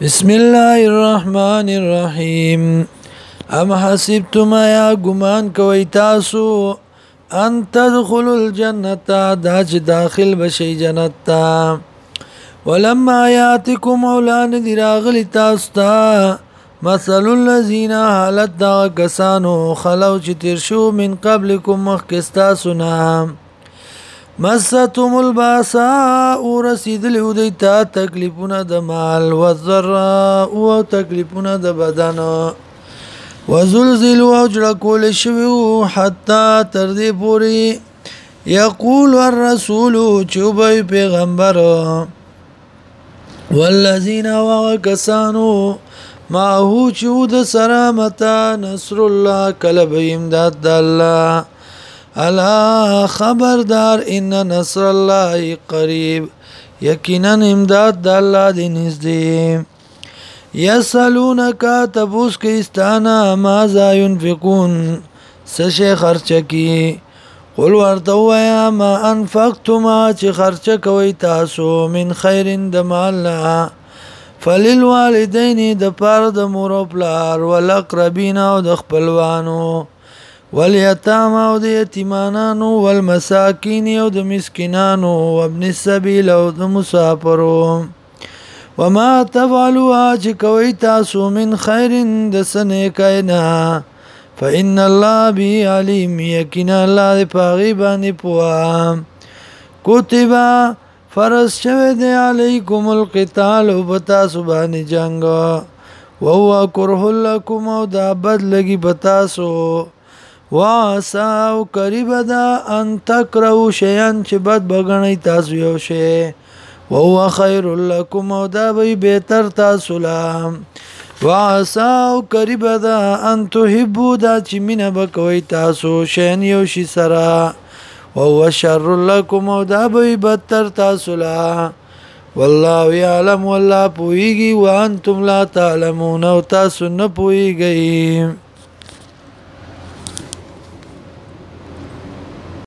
بسم الله الرحمن الرحیم ام حسبتم یا ګمان کوي تاسو ان تدخلوا الجنه دا چې داخل بشي جنت تا ولما یاتکم اولان دی راغلی تاسو ته مثل الذين حالت دا کسانو خلو چې تیر شو من قبلکم مخکستا سنام مستهم الباساء رسیدلو دیتا تکلیفونه د مال والضراء او تکلیفونه د بدن وزلزل وجلکول شویو حتا تر دې پوری یقول الرسول چوبای پیغمبر والذین وکسانو ما هو چود سرامتا نصر الله کلب امداد الله الا خبردار ان نصر الله قریب یقینا امداد د الله دی نږدې یسالونک تبوس کې استانا ما ذا ينفقون سشه خرچ کی قل ورته وایا ما انفقتم چې خرچ کوي تاسو من خیر د مال فللوالدین د پاره د مور او پلار ولقربین او د خپلوانو والیتاما او د یتیمانانو والمساکین او د مسکینانو وابن السبیل او د مسافرو وما تفعلوا چې کوي تاسو من خیر د سنه کینا فإن الله بي عليم يقينا الله دې پاغي باندې پوا کوتبا فرض شوه دې علیکم القتال وبتا سبحان جنگ وهو كره لكم او دا بد لګي بتاسو واسا او قریب ده ان تکرو شیان چې بد بغنی تاسو یو شی وهو خير لكم او دا به بهتر تاسو لا واسا او قریب ده ان تحبو دا چې مینه وکوي تاسو شین یو شی سره وهو شر لكم او دا به بدتر تاسو لا والله يعلم والله پويږي وانتم لا تعلمون او تاسو نه پويږئ